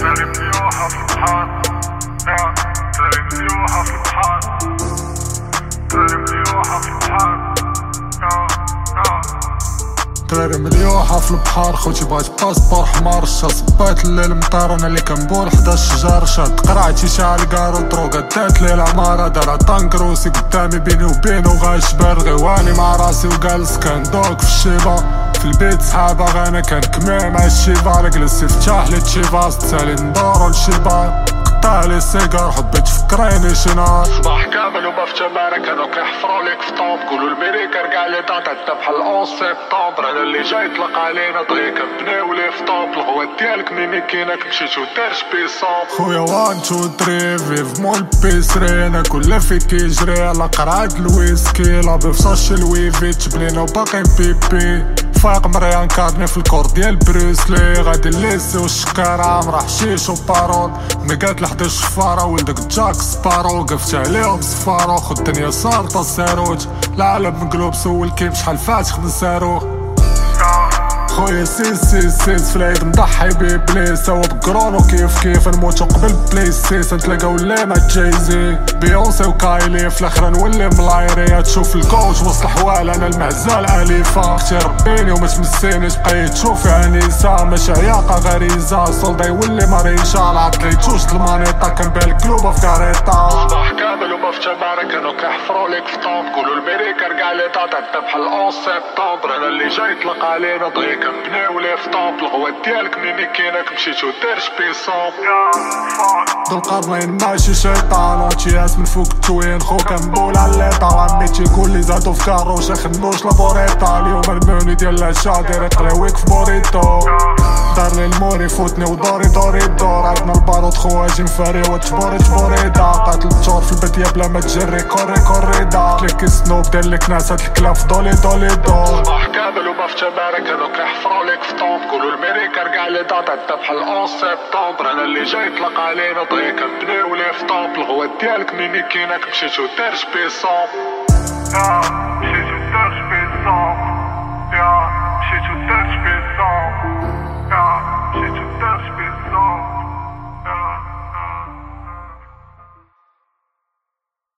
يا يا دراري مليوحة في البحر خوتي بغيت باسبور حمار شا صبات الليل مطار أنا اللي كنبول حدا الشجار شاد. قرعتي شعل كارو دروغا دات لي العمارة دارها طنك روسي قدامي بيني وبينو غاشبر غيواني مع راسي وجالس كندوك في الشيبة. في البيت صحابة غانا كان كمية مع الشيبة جلس افتح لي تشيفاس تسالي ندورو للشيبة قطع لي السيجار حبيت تفكريني شي نهار صباح كامل وما في تمارة كانوا كيحفروا ليك في طوب قولوا الميريكا رجع لي داتا انت بحال 11 سبتمبر أنا اللي جاي طلق علينا دغيا كنبنيو لي في طوب الغوات ديالك ميمي كينك مشيت ودارش بيصوب خويا وان تو تري فيف مول بيسري أنا كل في كيجري على قرعة الويسكي. لا بفصاش الويفي تبنينا وباقي بيبي. فايق مريان كارني في الكور ديال بروسلي غادي الليسي والشكارة مرا حشيش وبارون ميقات لحد الشفارة ولدك جاك سبارو وقفت عليهم صفارو خد الدنيا صارطة الساروج العالم مقلوب سول كيف شحال فاتح من صاروخ. خويا سيس سيس سيس في العيد نضحي ببليس هو بكرونو كيف كيف نموتو قبل بلاي ستيشن نتلاقاو لينا جايزي بيونسي وكايلي في الآخر نولي ملايري. تشوف الكوش وسط الحوال أنا المعزال أليفا. أختي ربيني وما تمسينيش بقيت تشوفي عنيسة مش عياقة غريزة. سولدا يولي مريشة العطليتوش المانيطة كنبيع القلوبة في كاريطة صباح كامل وما في تمارة كانوا ليك في قولوا الميريكا داتا انت بحال 11 سبتمبر أنا اللي جاي طلق علينا دغيا كنبنيو لي في الغوات ديالك ميمي كينك مشيت ودارش بيصوب يا فاك ذو القرنين ماشي شيطان. وتياس من فوق التوين خو كنبول على الليطا وعمي تيقول لي زادو في كاروش خنوش لابوريطا اليوم الموني ديال العشا داير يقلاويك في بوريتو. دار لي الموري فوتني ودوري دوري الدور. عندنا البارود خواجي مفاري وتبوري تبوري دا قاتل التور في البدية بلا ما تجري كوري كوري دا. كليك سنوب دير لك ناس هاد الكلاف دولي دولي دور صباح كامل وما في تمارة كانوا كيحفروا ليك في طوب. قولوا الميريكا رجع لي داتا بحال 11 سبتمبر. أنا اللي جاي طلق علينا دغيا كنبنيو لي في طوب. الغوات ديالك ميمي كينك مشيت ودارش بيصوب يا